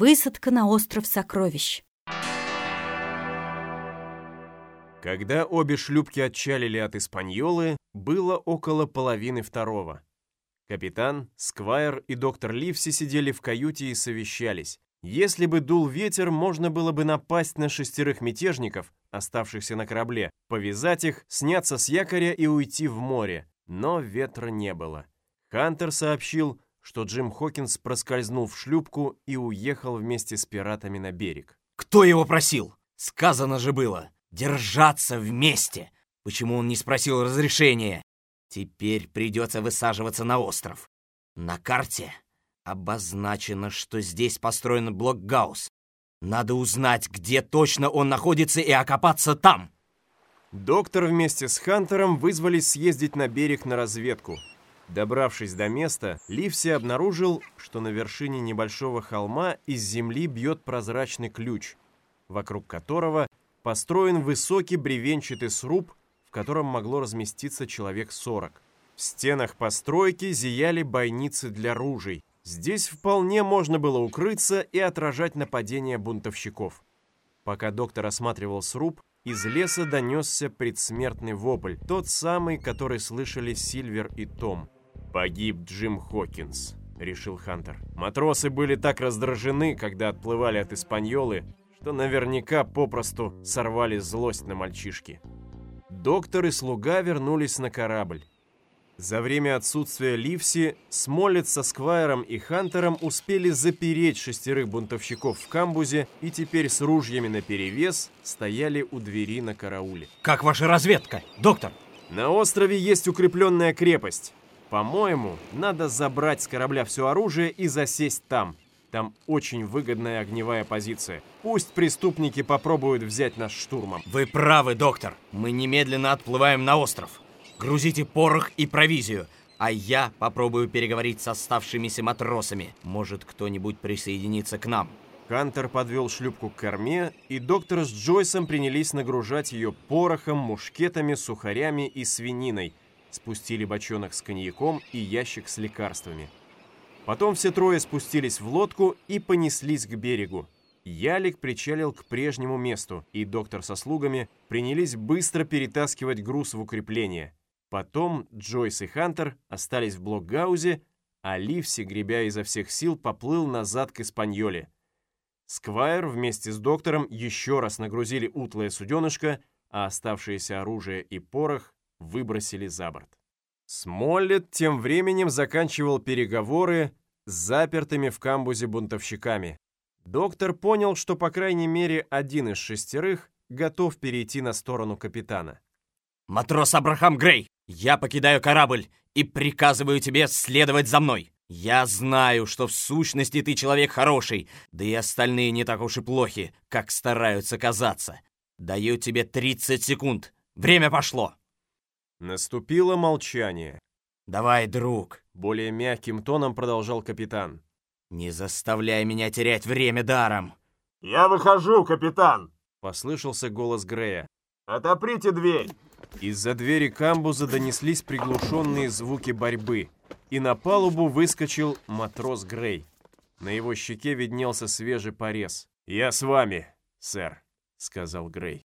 Высадка на остров Сокровищ. Когда обе шлюпки отчалили от Испаньолы, было около половины второго. Капитан, Сквайр и доктор Ливси сидели в каюте и совещались. Если бы дул ветер, можно было бы напасть на шестерых мятежников, оставшихся на корабле, повязать их, сняться с якоря и уйти в море. Но ветра не было. Хантер сообщил, что Джим Хокинс проскользнул в шлюпку и уехал вместе с пиратами на берег. Кто его просил? Сказано же было. Держаться вместе. Почему он не спросил разрешения? Теперь придется высаживаться на остров. На карте обозначено, что здесь построен блокгаус. Надо узнать, где точно он находится и окопаться там. Доктор вместе с Хантером вызвались съездить на берег на разведку. Добравшись до места, Ливси обнаружил, что на вершине небольшого холма из земли бьет прозрачный ключ, вокруг которого построен высокий бревенчатый сруб, в котором могло разместиться человек 40. В стенах постройки зияли бойницы для ружей. Здесь вполне можно было укрыться и отражать нападения бунтовщиков. Пока доктор осматривал сруб, из леса донесся предсмертный вопль, тот самый, который слышали Сильвер и Том. «Погиб Джим Хокинс», — решил Хантер. Матросы были так раздражены, когда отплывали от Испаньолы, что наверняка попросту сорвали злость на мальчишки. Доктор и слуга вернулись на корабль. За время отсутствия Ливси, Смоллет со Сквайром и Хантером успели запереть шестерых бунтовщиков в камбузе и теперь с ружьями наперевес стояли у двери на карауле. Как ваша разведка, доктор? На острове есть укрепленная крепость. По-моему, надо забрать с корабля все оружие и засесть там. Там очень выгодная огневая позиция. Пусть преступники попробуют взять нас штурмом. Вы правы, доктор. Мы немедленно отплываем на остров. Грузите порох и провизию, а я попробую переговорить с оставшимися матросами. Может, кто-нибудь присоединится к нам. Хантер подвел шлюпку к корме, и доктор с Джойсом принялись нагружать ее порохом, мушкетами, сухарями и свининой. Спустили бочонок с коньяком и ящик с лекарствами. Потом все трое спустились в лодку и понеслись к берегу. Ялик причалил к прежнему месту, и доктор со слугами принялись быстро перетаскивать груз в укрепление. Потом Джойс и Хантер остались в блокгаузе, а Ливси, гребя изо всех сил, поплыл назад к Испаньоле. Сквайр вместе с доктором еще раз нагрузили утлое суденышко, а оставшееся оружие и порох выбросили за борт. Смоллет тем временем заканчивал переговоры с запертыми в камбузе бунтовщиками. Доктор понял, что по крайней мере один из шестерых готов перейти на сторону капитана. «Матрос Абрахам Грей, я покидаю корабль и приказываю тебе следовать за мной. Я знаю, что в сущности ты человек хороший, да и остальные не так уж и плохи, как стараются казаться. Даю тебе 30 секунд. Время пошло!» Наступило молчание. «Давай, друг!» — более мягким тоном продолжал капитан. «Не заставляй меня терять время даром!» «Я выхожу, капитан!» — послышался голос Грея. «Отоприте дверь!» Из-за двери камбуза донеслись приглушенные звуки борьбы, и на палубу выскочил матрос Грей. На его щеке виднелся свежий порез. «Я с вами, сэр», — сказал Грей.